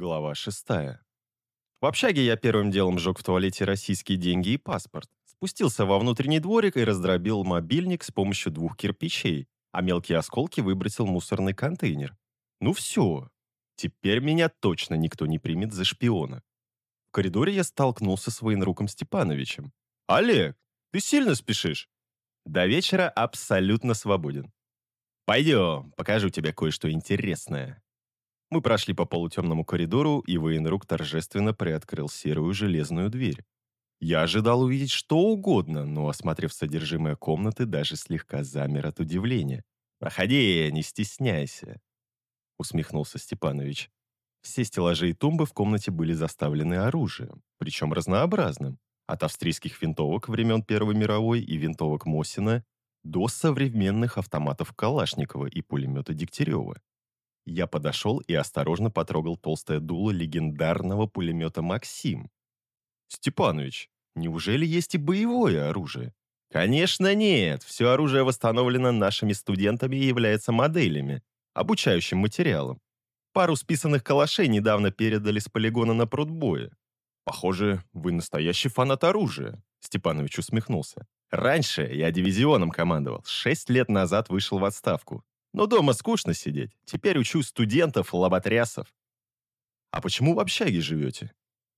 Глава шестая. В общаге я первым делом сжег в туалете российские деньги и паспорт. Спустился во внутренний дворик и раздробил мобильник с помощью двух кирпичей, а мелкие осколки выбросил в мусорный контейнер. Ну все. Теперь меня точно никто не примет за шпиона. В коридоре я столкнулся с военруком Степановичем. «Олег, ты сильно спешишь?» «До вечера абсолютно свободен». «Пойдем, покажу тебе кое-что интересное». Мы прошли по полутемному коридору, и военрук торжественно приоткрыл серую железную дверь. Я ожидал увидеть что угодно, но, осмотрев содержимое комнаты, даже слегка замер от удивления. «Проходи, не стесняйся», — усмехнулся Степанович. Все стеллажи и тумбы в комнате были заставлены оружием, причем разнообразным, от австрийских винтовок времен Первой мировой и винтовок Мосина до современных автоматов Калашникова и пулемета Дегтярева. Я подошел и осторожно потрогал толстое дуло легендарного пулемета «Максим». «Степанович, неужели есть и боевое оружие?» «Конечно нет. Все оружие восстановлено нашими студентами и является моделями, обучающим материалом. Пару списанных калашей недавно передали с полигона на прудбое. Похоже, вы настоящий фанат оружия», — Степанович усмехнулся. «Раньше я дивизионом командовал. Шесть лет назад вышел в отставку. Но дома скучно сидеть. Теперь учу студентов, лоботрясов. А почему в общаге живете?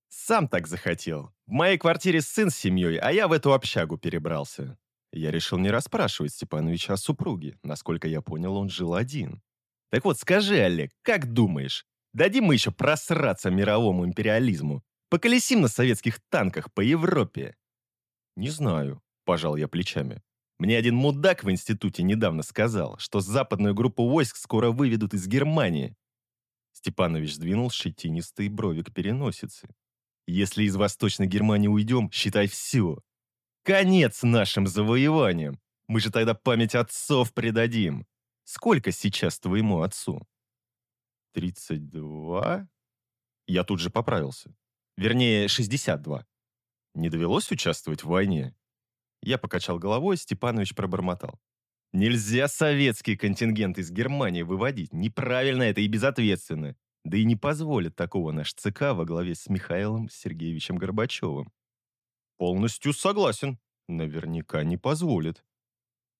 Сам так захотел. В моей квартире сын с семьей, а я в эту общагу перебрался. Я решил не расспрашивать Степановича о супруге. Насколько я понял, он жил один. Так вот, скажи, Олег, как думаешь, дадим мы еще просраться мировому империализму? Поколесим на советских танках по Европе? Не знаю, пожал я плечами. Мне один мудак в институте недавно сказал, что западную группу войск скоро выведут из Германии. Степанович сдвинул щетинистые брови к переносице. Если из Восточной Германии уйдем, считай все. Конец нашим завоеваниям. Мы же тогда память отцов предадим. Сколько сейчас твоему отцу? Тридцать два? Я тут же поправился. Вернее, шестьдесят два. Не довелось участвовать в войне? Я покачал головой, Степанович пробормотал. Нельзя советский контингент из Германии выводить. Неправильно это и безответственно. Да и не позволит такого наш ЦК во главе с Михаилом Сергеевичем Горбачевым. Полностью согласен. Наверняка не позволит.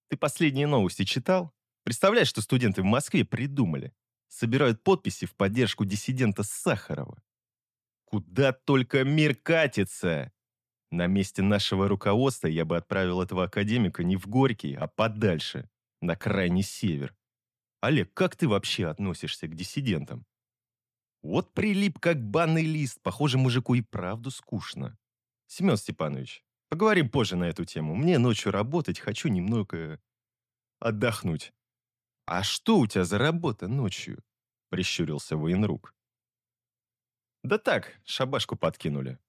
Ты последние новости читал? Представляешь, что студенты в Москве придумали? Собирают подписи в поддержку диссидента Сахарова. Куда только мир катится! На месте нашего руководства я бы отправил этого академика не в Горький, а подальше, на крайний север. Олег, как ты вообще относишься к диссидентам? Вот прилип как банный лист, похоже, мужику и правду скучно. Семен Степанович, поговорим позже на эту тему. Мне ночью работать, хочу немного отдохнуть. А что у тебя за работа ночью? Прищурился военрук. Да так, шабашку подкинули.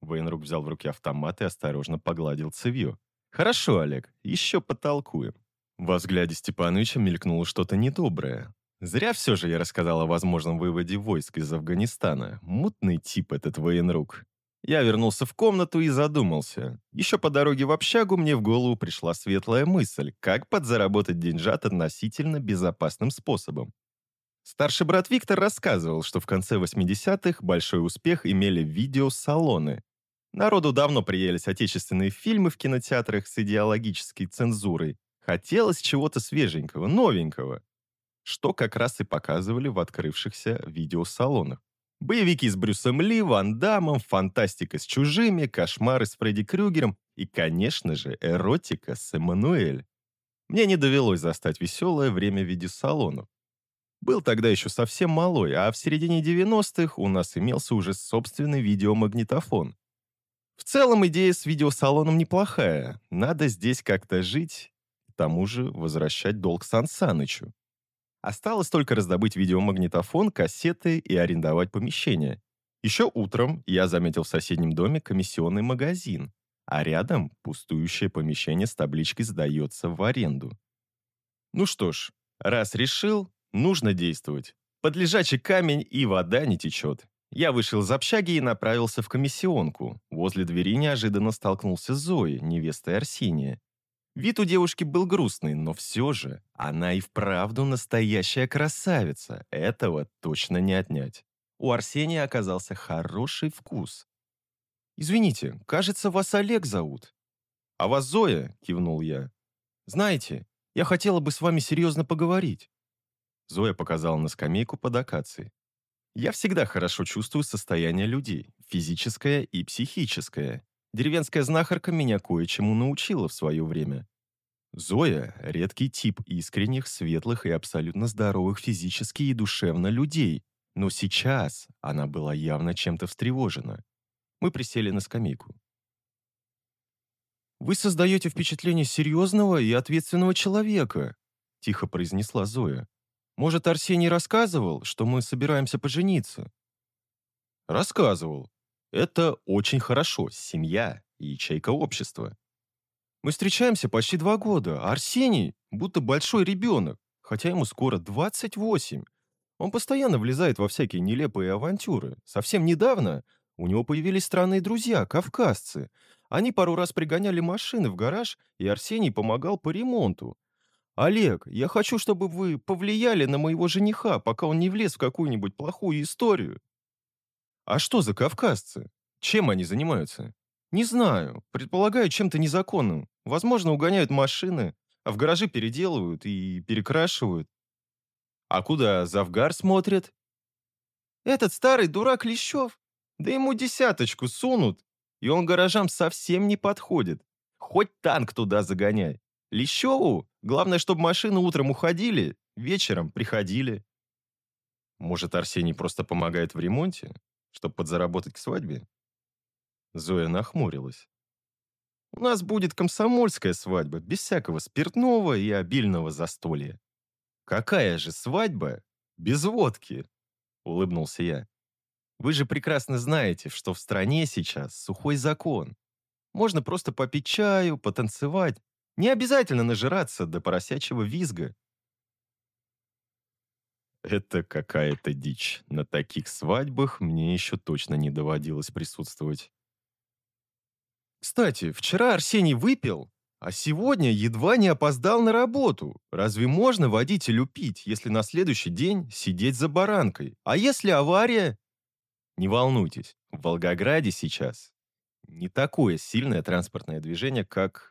Военрук взял в руки автомат и осторожно погладил цевью. «Хорошо, Олег, еще потолкуем». Во взгляде Степановича мелькнуло что-то недоброе. Зря все же я рассказал о возможном выводе войск из Афганистана. Мутный тип этот военрук. Я вернулся в комнату и задумался. Еще по дороге в общагу мне в голову пришла светлая мысль, как подзаработать деньжат относительно безопасным способом. Старший брат Виктор рассказывал, что в конце 80-х большой успех имели видеосалоны, Народу давно приелись отечественные фильмы в кинотеатрах с идеологической цензурой. Хотелось чего-то свеженького, новенького. Что как раз и показывали в открывшихся видеосалонах. Боевики с Брюсом Ли, Ван Дамом, фантастика с чужими, кошмары с Фредди Крюгером и, конечно же, эротика с Эммануэль. Мне не довелось застать веселое время видеосалонов. Был тогда еще совсем малой, а в середине 90-х у нас имелся уже собственный видеомагнитофон. В целом идея с видеосалоном неплохая. Надо здесь как-то жить, к тому же возвращать долг Сан Санычу. Осталось только раздобыть видеомагнитофон, кассеты и арендовать помещение. Еще утром я заметил в соседнем доме комиссионный магазин, а рядом пустующее помещение с табличкой «Сдается в аренду». Ну что ж, раз решил, нужно действовать. Под лежачий камень и вода не течет. Я вышел из общаги и направился в комиссионку. Возле двери неожиданно столкнулся с Зоей, невестой Арсения. Вид у девушки был грустный, но все же она и вправду настоящая красавица. Этого точно не отнять. У Арсения оказался хороший вкус. «Извините, кажется, вас Олег зовут». «А вас Зоя?» – кивнул я. «Знаете, я хотела бы с вами серьезно поговорить». Зоя показала на скамейку под акацией. «Я всегда хорошо чувствую состояние людей, физическое и психическое. Деревенская знахарка меня кое-чему научила в свое время. Зоя – редкий тип искренних, светлых и абсолютно здоровых физически и душевно людей, но сейчас она была явно чем-то встревожена. Мы присели на скамейку. «Вы создаете впечатление серьезного и ответственного человека», – тихо произнесла Зоя. «Может, Арсений рассказывал, что мы собираемся пожениться?» «Рассказывал. Это очень хорошо, семья и ячейка общества. Мы встречаемся почти два года, а Арсений будто большой ребенок, хотя ему скоро 28. Он постоянно влезает во всякие нелепые авантюры. Совсем недавно у него появились странные друзья, кавказцы. Они пару раз пригоняли машины в гараж, и Арсений помогал по ремонту. «Олег, я хочу, чтобы вы повлияли на моего жениха, пока он не влез в какую-нибудь плохую историю». «А что за кавказцы? Чем они занимаются?» «Не знаю. Предполагаю, чем-то незаконным. Возможно, угоняют машины, а в гараже переделывают и перекрашивают. А куда Завгар смотрит? Этот старый дурак Лещев. Да ему десяточку сунут, и он гаражам совсем не подходит. Хоть танк туда загоняй. Лещеву главное, чтобы машины утром уходили, вечером приходили. Может, Арсений просто помогает в ремонте, чтобы подзаработать к свадьбе? Зоя нахмурилась. У нас будет комсомольская свадьба, без всякого спиртного и обильного застолья. Какая же свадьба без водки? Улыбнулся я. Вы же прекрасно знаете, что в стране сейчас сухой закон. Можно просто попить чаю, потанцевать. Не обязательно нажираться до поросячьего визга. Это какая-то дичь. На таких свадьбах мне еще точно не доводилось присутствовать. Кстати, вчера Арсений выпил, а сегодня едва не опоздал на работу. Разве можно водителю пить, если на следующий день сидеть за баранкой? А если авария? Не волнуйтесь, в Волгограде сейчас не такое сильное транспортное движение, как...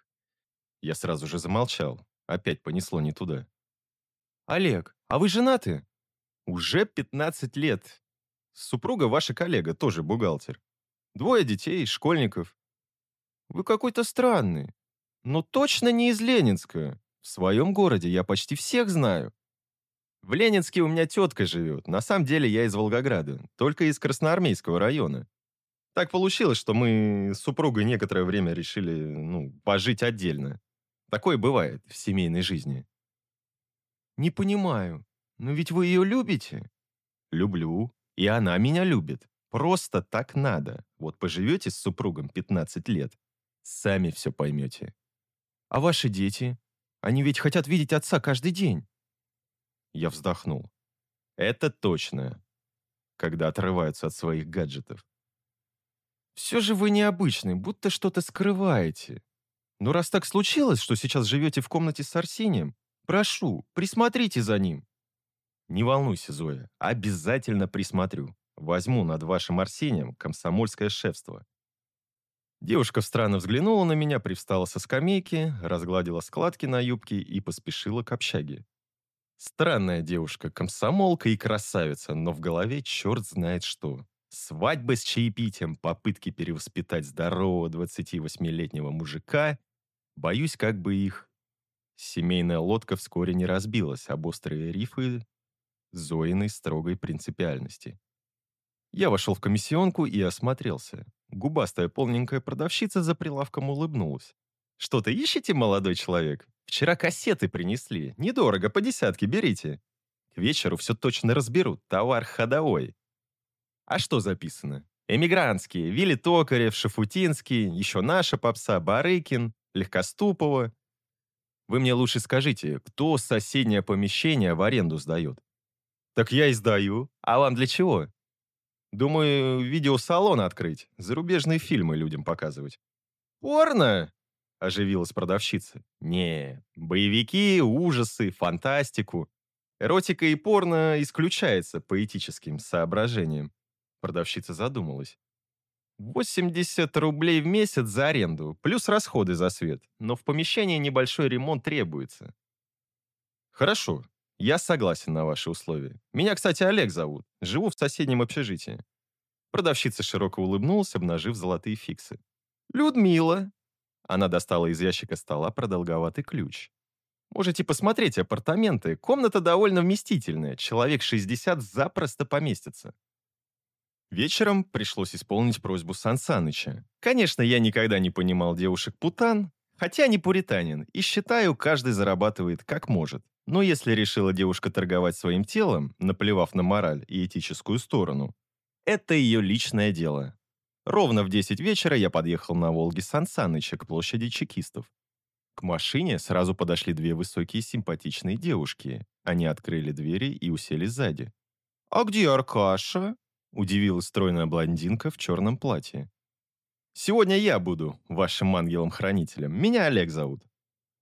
Я сразу же замолчал. Опять понесло не туда. «Олег, а вы женаты?» «Уже 15 лет. Супруга ваша коллега, тоже бухгалтер. Двое детей, школьников. Вы какой-то странный. Но точно не из Ленинска. В своем городе я почти всех знаю. В Ленинске у меня тетка живет. На самом деле я из Волгограда, только из Красноармейского района. Так получилось, что мы с супругой некоторое время решили, ну, пожить отдельно. Такое бывает в семейной жизни. Не понимаю, но ведь вы ее любите? Люблю, и она меня любит. Просто так надо. Вот поживете с супругом 15 лет, Сами все поймете. А ваши дети? Они ведь хотят видеть отца каждый день. Я вздохнул. Это точно. Когда отрываются от своих гаджетов. Все же вы необычный, будто что-то скрываете. Но раз так случилось, что сейчас живете в комнате с Арсением, прошу, присмотрите за ним. Не волнуйся, Зоя, обязательно присмотрю. Возьму над вашим Арсением комсомольское шефство. Девушка странно взглянула на меня, привстала со скамейки, разгладила складки на юбке и поспешила к общаге. Странная девушка, комсомолка и красавица, но в голове черт знает что. Свадьба с чаепитием, попытки перевоспитать здорового 28-летнего мужика. Боюсь, как бы их... Семейная лодка вскоре не разбилась об острые рифы Зоиной строгой принципиальности. Я вошел в комиссионку и осмотрелся. Губастая полненькая продавщица за прилавком улыбнулась. «Что-то ищете, молодой человек? Вчера кассеты принесли. Недорого, по десятке берите. К вечеру все точно разберут. Товар ходовой». «А что записано?» «Эмигрантские. Вилли Токарев, Шафутинский, еще наша попса, Барыкин, Легкоступова». «Вы мне лучше скажите, кто соседнее помещение в аренду сдает?» «Так я и сдаю. А вам для чего?» Думаю, видеосалон открыть, зарубежные фильмы людям показывать. Порно? Оживилась продавщица. Не, боевики, ужасы, фантастику. Эротика и порно исключается по этическим соображениям. Продавщица задумалась. 80 рублей в месяц за аренду, плюс расходы за свет. Но в помещении небольшой ремонт требуется. Хорошо, я согласен на ваши условия. Меня, кстати, Олег зовут. Живу в соседнем общежитии. Продавщица широко улыбнулась, обнажив золотые фиксы. «Людмила!» Она достала из ящика стола продолговатый ключ. «Можете посмотреть апартаменты. Комната довольно вместительная. Человек 60 запросто поместится». Вечером пришлось исполнить просьбу Сан Саныча. Конечно, я никогда не понимал девушек-путан, хотя не пуританин, и считаю, каждый зарабатывает как может. Но если решила девушка торговать своим телом, наплевав на мораль и этическую сторону, это ее личное дело. Ровно в 10 вечера я подъехал на Волге Сан Саныча к площади чекистов. К машине сразу подошли две высокие симпатичные девушки. Они открыли двери и усели сзади. «А где Аркаша?» Удивилась стройная блондинка в черном платье. «Сегодня я буду вашим ангелом-хранителем. Меня Олег зовут».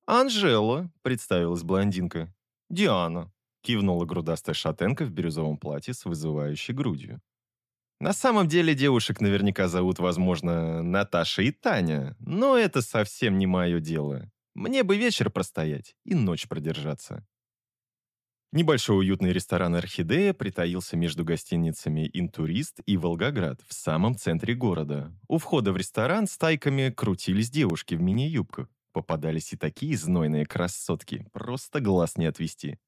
«Анжела», — представилась блондинка. «Диана», — кивнула грудастая шатенка в бирюзовом платье с вызывающей грудью. На самом деле девушек наверняка зовут, возможно, Наташа и Таня, но это совсем не мое дело. Мне бы вечер простоять и ночь продержаться. Небольшой уютный ресторан «Орхидея» притаился между гостиницами «Интурист» и «Волгоград» в самом центре города. У входа в ресторан стайками крутились девушки в мини-юбках. Попадались и такие знойные красотки, просто глаз не отвести.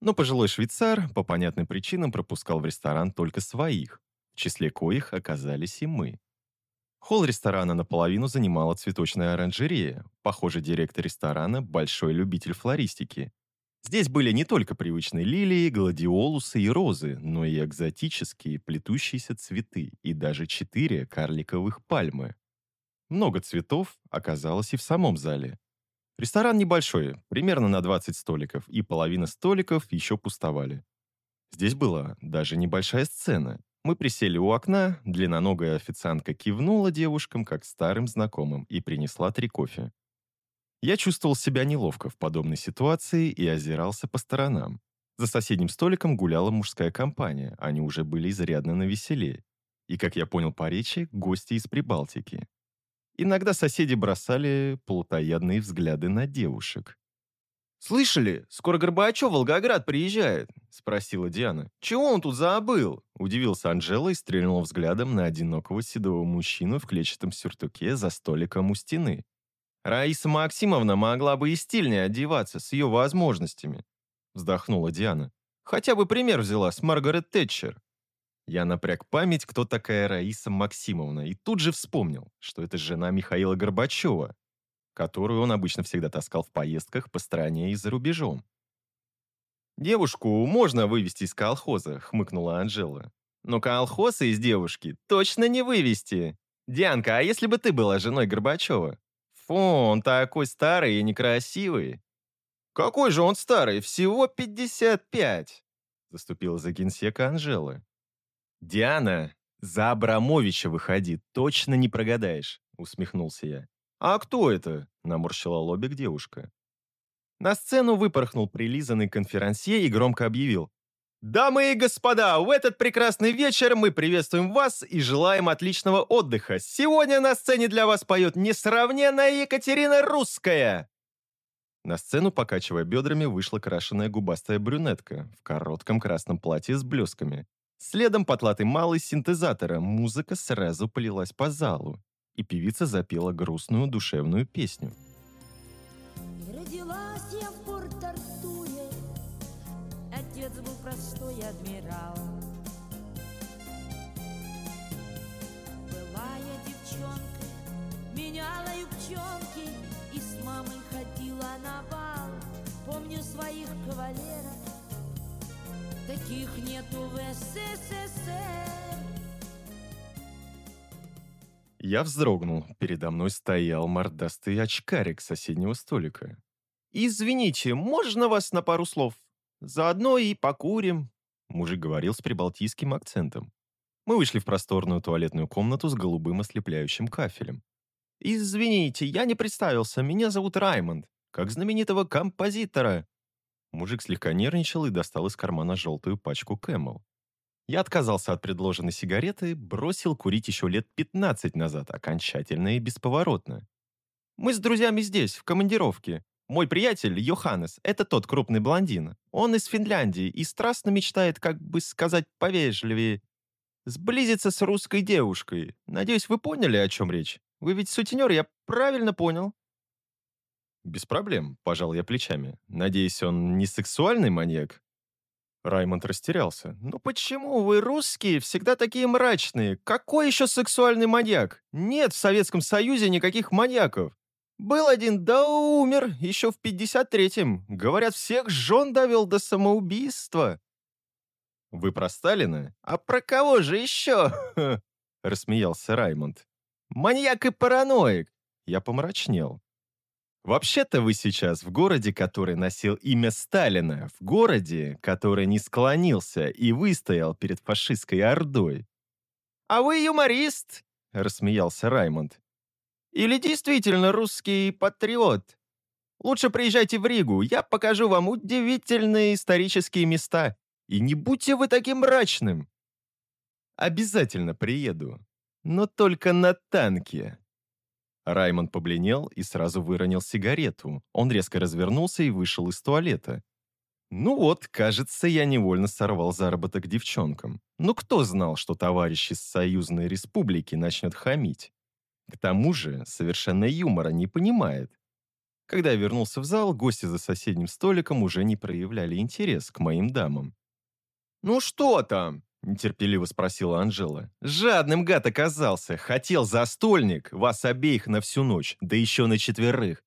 Но пожилой швейцар по понятным причинам пропускал в ресторан только своих, в числе коих оказались и мы. Холл ресторана наполовину занимала цветочная оранжерея. Похоже, директор ресторана – большой любитель флористики. Здесь были не только привычные лилии, гладиолусы и розы, но и экзотические плетущиеся цветы и даже четыре карликовых пальмы. Много цветов оказалось и в самом зале. Ресторан небольшой, примерно на 20 столиков, и половина столиков еще пустовали. Здесь была даже небольшая сцена. Мы присели у окна, длинноногая официантка кивнула девушкам, как старым знакомым, и принесла три кофе. Я чувствовал себя неловко в подобной ситуации и озирался по сторонам. За соседним столиком гуляла мужская компания, они уже были изрядно навеселее. И, как я понял по речи, гости из Прибалтики. Иногда соседи бросали плотоядные взгляды на девушек. «Слышали? Скоро Горбачев в Волгоград приезжает?» — спросила Диана. «Чего он тут забыл?» — удивился Анжела и стрельнул взглядом на одинокого седого мужчину в клетчатом сюртуке за столиком у стены. Раиса Максимовна могла бы и стильнее одеваться с ее возможностями», вздохнула Диана. «Хотя бы пример взяла с Маргарет Тэтчер». Я напряг память, кто такая Раиса Максимовна, и тут же вспомнил, что это жена Михаила Горбачева, которую он обычно всегда таскал в поездках по стране и за рубежом. «Девушку можно вывести из колхоза», — хмыкнула Анжела. «Но колхоза из девушки точно не вывести. Дианка, а если бы ты была женой Горбачева?» Фу, он такой старый и некрасивый. Какой же он старый? Всего 55. Заступила за генсека Анжела. Диана, за Абрамовича выходи, точно не прогадаешь, усмехнулся я. А кто это? Наморщила лобик девушка. На сцену выпорхнул прилизанный конферансье и громко объявил. Дамы и господа, в этот прекрасный вечер мы приветствуем вас и желаем отличного отдыха. Сегодня на сцене для вас поет несравненная Екатерина Русская. На сцену, покачивая бедрами, вышла крашеная губастая брюнетка в коротком красном платье с блесками. Следом потлатый малый синтезатора, музыка сразу полилась по залу, и певица запела грустную душевную песню. Простой адмирал. Была я девчонкой, меняла юбчонки И с мамой ходила на бал. Помню своих кавалеров, Таких нету в СССР. Я вздрогнул. Передо мной стоял мордастый очкарик соседнего столика. «Извините, можно вас на пару слов?» Заодно и покурим», — мужик говорил с прибалтийским акцентом. Мы вышли в просторную туалетную комнату с голубым ослепляющим кафелем. «Извините, я не представился, меня зовут Раймонд, как знаменитого композитора». Мужик слегка нервничал и достал из кармана желтую пачку Camel. Я отказался от предложенной сигареты, бросил курить еще лет 15 назад, окончательно и бесповоротно. Мы с друзьями здесь, в командировке. Мой приятель, Йоханнес, это тот крупный блондин. Он из Финляндии и страстно мечтает, как бы сказать повежливее, сблизиться с русской девушкой. Надеюсь, вы поняли, о чем речь? Вы ведь сутенер, я правильно понял?» «Без проблем», – пожал я плечами. «Надеюсь, он не сексуальный маньяк?» Раймонд растерялся. «Ну почему вы, русские, всегда такие мрачные? Какой еще сексуальный маньяк? Нет в Советском Союзе никаких маньяков. Был один, да умер, еще в 53-м. Говорят, всех жен довел до самоубийства». «Вы про Сталина? А про кого же еще?» Рассмеялся Раймонд. «Маньяк и параноик!» Я помрачнел. Вообще-то вы сейчас в городе, который носил имя Сталина, в городе, который не склонился и выстоял перед фашистской ордой. «А вы юморист!» — рассмеялся Раймонд. «Или действительно русский патриот? Лучше приезжайте в Ригу, я покажу вам удивительные исторические места. И не будьте вы таким мрачным!» «Обязательно приеду, но только на танке», Раймонд побледнел и сразу выронил сигарету. Он резко развернулся и вышел из туалета. Ну вот, кажется, я невольно сорвал заработок девчонкам. Но кто знал, что товарищ из Союзной Республики начнет хамить? К тому же, совершенно юмора не понимает. Когда я вернулся в зал, гости за соседним столиком уже не проявляли интерес к моим дамам. «Ну что там?» нетерпеливо спросила Анжела. «Жадным гад оказался. Хотел застольник, вас обеих на всю ночь, да еще на четверых.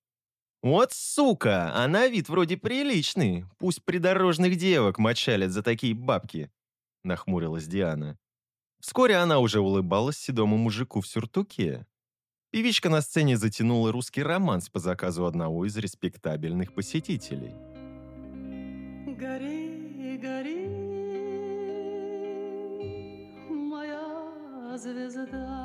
Вот сука, а на вид вроде приличный. Пусть придорожных девок мочалят за такие бабки», нахмурилась Диана. Вскоре она уже улыбалась седому мужику в сюртуке. Певичка на сцене затянула русский романс по заказу одного из респектабельных посетителей. Гори, гори, звезда,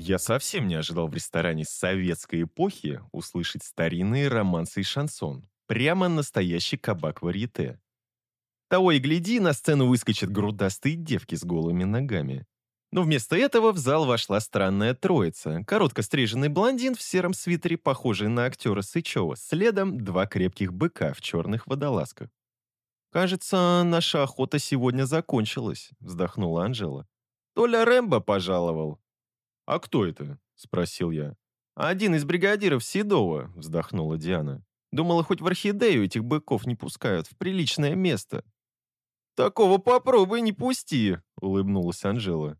Я совсем не ожидал в ресторане советской эпохи услышать старинные романсы и шансон. Прямо настоящий кабак варьете. Того и гляди, на сцену выскочат грудастые девки с голыми ногами. Но вместо этого в зал вошла странная троица. Коротко стриженный блондин в сером свитере, похожий на актера Сычева. Следом два крепких быка в черных водолазках. «Кажется, наша охота сегодня закончилась», — вздохнула Анжела. «Толя Рэмбо пожаловал. «А кто это?» – спросил я. «Один из бригадиров Седова», – вздохнула Диана. «Думала, хоть в орхидею этих быков не пускают, в приличное место». «Такого попробуй не пусти», – улыбнулась Анжела.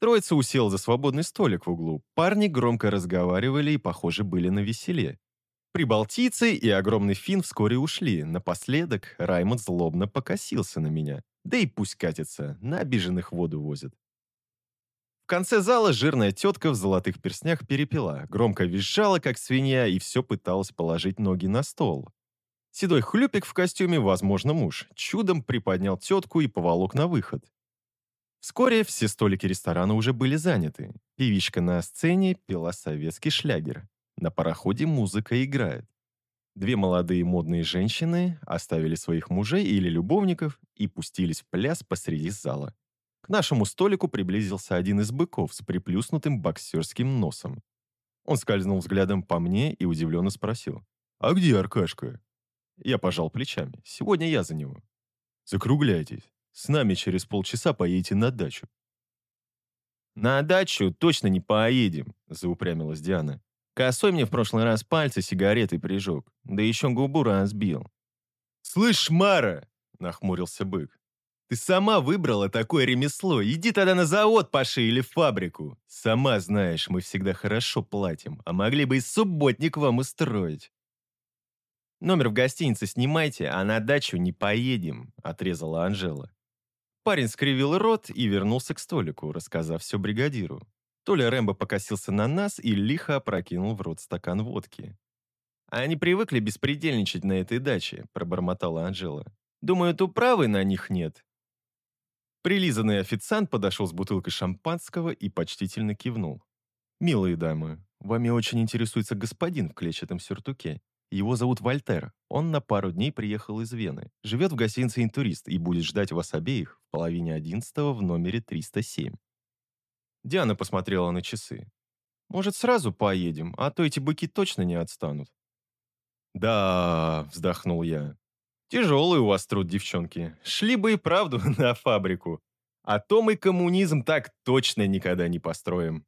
Троица усел за свободный столик в углу. Парни громко разговаривали и, похоже, были на веселе. Прибалтийцы и огромный фин вскоре ушли. Напоследок Раймонд злобно покосился на меня. Да и пусть катится, на обиженных воду возят. В конце зала жирная тетка в золотых перстнях перепила, громко визжала, как свинья, и все пыталась положить ноги на стол. Седой хлюпик в костюме, возможно, муж, чудом приподнял тетку и поволок на выход. Вскоре все столики ресторана уже были заняты. Певичка на сцене пела советский шлягер. На пароходе музыка играет. Две молодые модные женщины оставили своих мужей или любовников и пустились в пляс посреди зала. К нашему столику приблизился один из быков с приплюснутым боксерским носом. Он скользнул взглядом по мне и удивленно спросил. «А где Аркашка?» Я пожал плечами. «Сегодня я за него». «Закругляйтесь. С нами через полчаса поедете на дачу». «На дачу точно не поедем», — заупрямилась Диана. «Косой мне в прошлый раз пальцы сигаретой прижег, да еще губу разбил». «Слышь, Мара!» — нахмурился бык. Ты сама выбрала такое ремесло. Иди тогда на завод паши или в фабрику. Сама знаешь, мы всегда хорошо платим, а могли бы и субботник вам устроить. Номер в гостинице снимайте, а на дачу не поедем, отрезала Анжела. Парень скривил рот и вернулся к столику, рассказав все бригадиру. Толя Рэмбо покосился на нас и лихо опрокинул в рот стакан водки. «Они привыкли беспредельничать на этой даче», – пробормотала Анжела. «Думают, управы на них нет». Прилизанный официант подошел с бутылкой шампанского и почтительно кивнул. «Милые дамы, вами очень интересуется господин в клетчатом сюртуке. Его зовут Вольтер. Он на пару дней приехал из Вены. Живет в гостинице «Интурист» и будет ждать вас обеих в половине одиннадцатого в номере 307». Диана посмотрела на часы. «Может, сразу поедем, а то эти быки точно не отстанут». «Да», — вздохнул я. «Тяжелый у вас труд, девчонки. Шли бы и правду на фабрику. А то мы коммунизм так точно никогда не построим».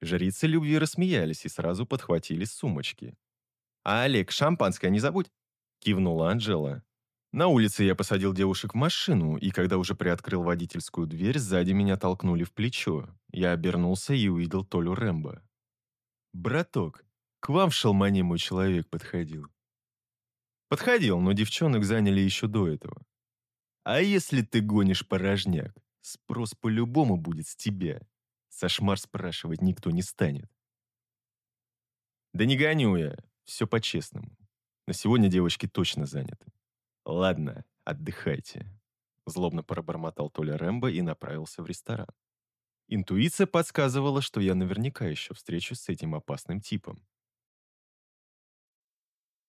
Жрицы любви рассмеялись и сразу подхватили сумочки. «А Олег, шампанское не забудь!» – кивнула Анжела. На улице я посадил девушек в машину, и когда уже приоткрыл водительскую дверь, сзади меня толкнули в плечо. Я обернулся и увидел Толю Рэмбо. «Браток, к вам в шалмане мой человек подходил». Подходил, но девчонок заняли еще до этого. «А если ты гонишь порожняк, спрос по-любому будет с тебя. Сашмар спрашивать никто не станет». «Да не гоню я. Все по-честному. На сегодня девочки точно заняты. Ладно, отдыхайте. Злобно пробормотал Толя Рэмбо и направился в ресторан. Интуиция подсказывала, что я наверняка еще встречусь с этим опасным типом.